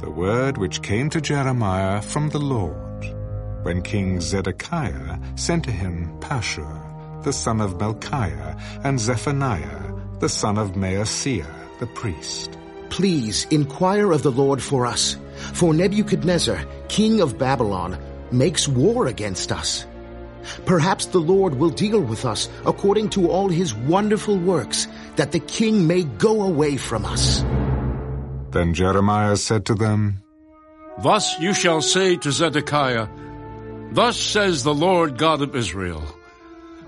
the word which came to Jeremiah from the Lord, when King Zedekiah sent to him Pashhur, the son of Melchiah, and Zephaniah, the son of Maaseiah, the priest. Please inquire of the Lord for us, for Nebuchadnezzar, king of Babylon, makes war against us. Perhaps the Lord will deal with us according to all his wonderful works, that the king may go away from us. Then Jeremiah said to them, Thus you shall say to Zedekiah, Thus says the Lord God of Israel,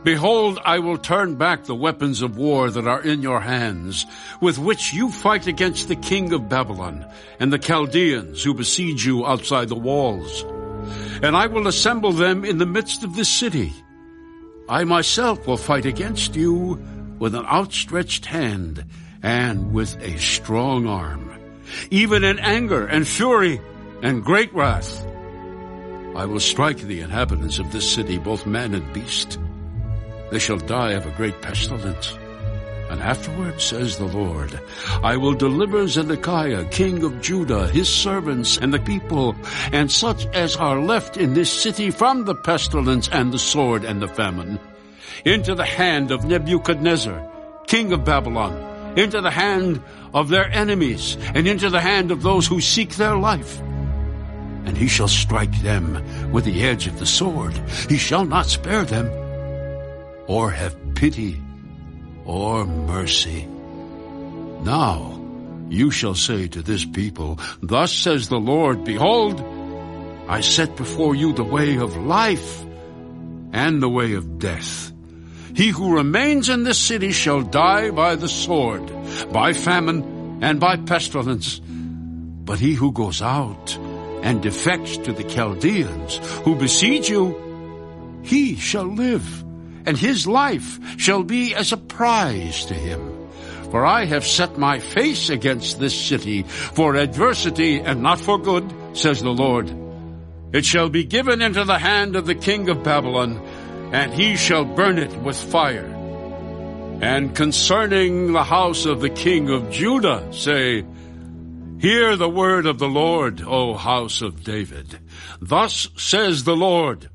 Behold, I will turn back the weapons of war that are in your hands, with which you fight against the king of Babylon and the Chaldeans who besiege you outside the walls. And I will assemble them in the midst of this city. I myself will fight against you with an outstretched hand and with a strong arm, even in anger and fury and great wrath. I will strike the inhabitants of this city, both man and beast. They shall die of a great pestilence. And afterward, says the Lord, I will deliver Zedekiah, king of Judah, his servants, and the people, and such as are left in this city from the pestilence and the sword and the famine, into the hand of Nebuchadnezzar, king of Babylon, into the hand of their enemies, and into the hand of those who seek their life. And he shall strike them with the edge of the sword. He shall not spare them, or have pity or mercy. Now you shall say to this people, Thus says the Lord, Behold, I set before you the way of life and the way of death. He who remains in this city shall die by the sword, by famine, and by pestilence. But he who goes out and defects to the Chaldeans who besiege you, he shall live and his life shall be as a prize to him. For I have set my face against this city for adversity and not for good, says the Lord. It shall be given into the hand of the king of Babylon, and he shall burn it with fire. And concerning the house of the king of Judah, say, Hear the word of the Lord, O house of David. Thus says the Lord,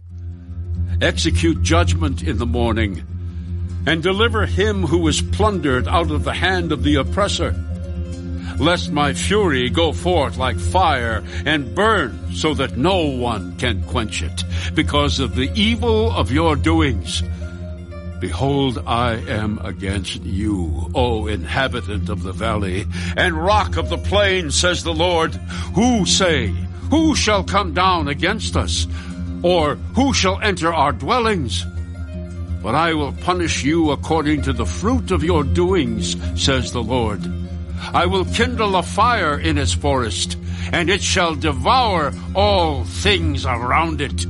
execute judgment in the morning, and deliver him who is plundered out of the hand of the oppressor. Lest my fury go forth like fire and burn so that no one can quench it because of the evil of your doings. Behold, I am against you, O inhabitant of the valley, and rock of the plain, says the Lord. Who say, Who shall come down against us? Or who shall enter our dwellings? But I will punish you according to the fruit of your doings, says the Lord. I will kindle a fire in its forest, and it shall devour all things around it.